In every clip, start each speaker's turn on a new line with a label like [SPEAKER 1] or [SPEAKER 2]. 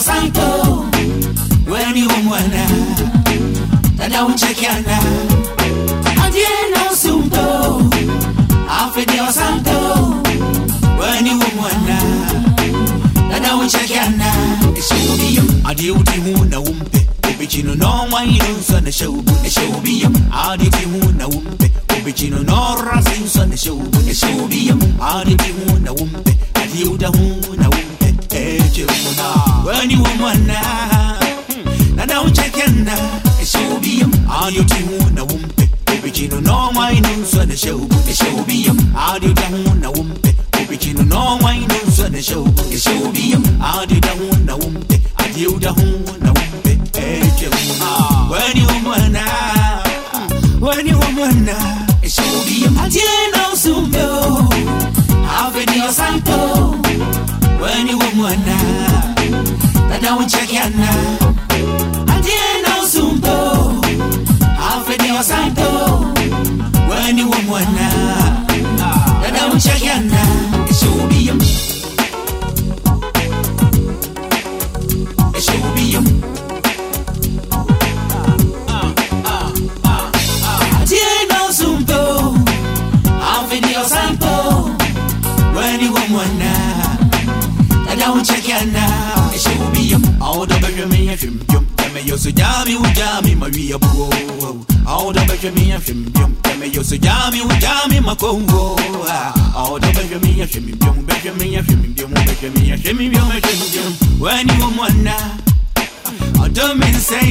[SPEAKER 1] santo weni umwana tadauchekiana kyauti hu na wumpe. Obicinu n'ọnwanyiri nsọ na shaubu na shaubiyam adịghị hu na wumpe. Obicinu n'ọrasị nsọ na shaubu na shaubiyam adịghị hu na wumpe. Adiuda hu na wumpe echewuna wani wumana. Na nauchekenda shaubiyam adịghị hu na wumpe obicinu n'ọnwanyiri nsọ na show na shaubiyam adịuda hu na wumpe no n'ọnwanyiri nsọ na show, na show adịda hu na umpe yuda wani wamwana wani wamwana eshubi matieno usumbo ave osanto wani wamwana tadawanchakiana ɛhyɛ wo bi yam awo da bɛhwɛ me yɛ hwɛ mbwom ɛmɛ yɛ so gyaa me wo gyaa me ma wie aboɔ awo da bɛhwɛ me yɛ hwɛ mbwom ɛmɛ yɛ so gyaa me wo gyaa me ma kɔngo awo da bɛhwɛ me yɛ hwɛ me mbwom bɛhwɛ me yɛ hwɛ me mbwom bɛhwɛ me yɛ hwɛ me mbwom bɛhwɛ me mbwom wani wo mu ana ɔdɔ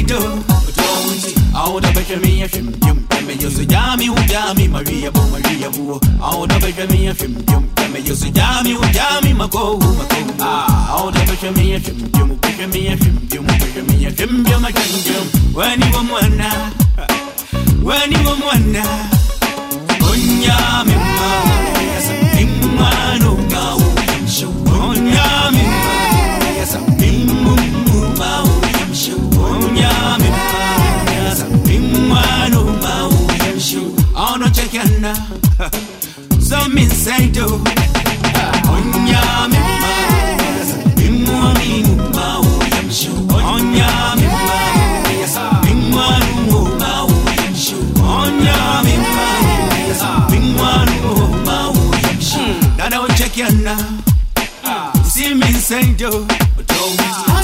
[SPEAKER 1] do ɔdɔ wo nti awo da bɛhwɛ me yɛ hwɛ mbwom Kame yo so jami u jami Maria bo Maria bo Ao da besha mi ya shim jum Kame yo so jami u jami Mako u mako Ah Ao da besha mi ya shim jum Besha mi ya shim jum Besha mi ya shim jum Besha mi ya shim jum When you say do onyame nimwamini ubao yamshu. Onyame nimwanu ubao yamshu. Onyame nimwanu ubao yamshu. Dada ochekiana usimi say do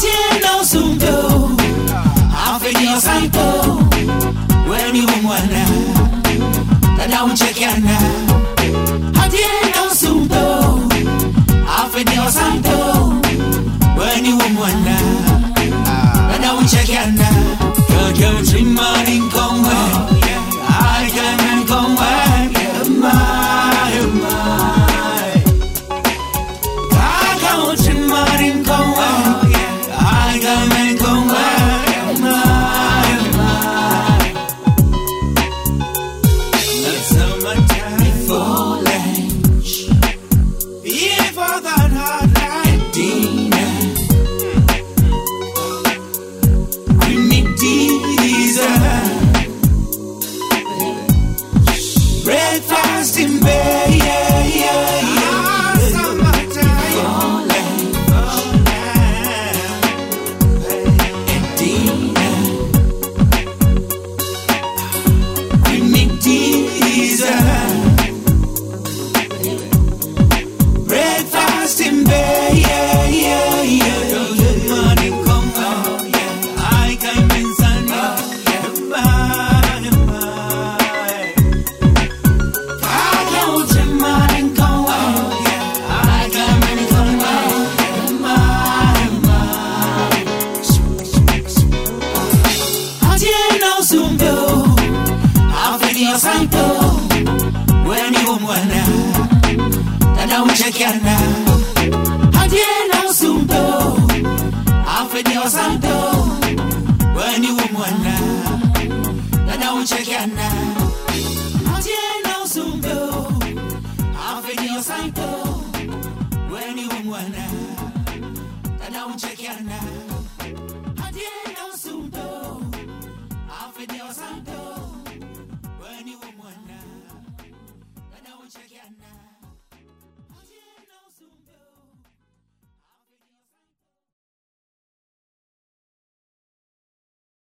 [SPEAKER 1] Tendo sundo, afenya santo, weni umwana, dada uchekiana. Adieno Sudo, Afedio Santo, Weni Wumwana, Rada Wichakiana, Kyo Trimani Kongwe, Arikanan Kongwe, Mai, Mai. Kakao Trimani Kongwe, Arikanan Kongwe, Mai, Mai. Kiana Adiela Usumdo Afedi Osanto Weni Umwana Dada Uche Kiana Adiela Usumdo Afedi Osanto Weni Umwana Dada Uche Kiana Adiela Usumdo Afedi Osanto Weni Umwana Dada Uche Kiana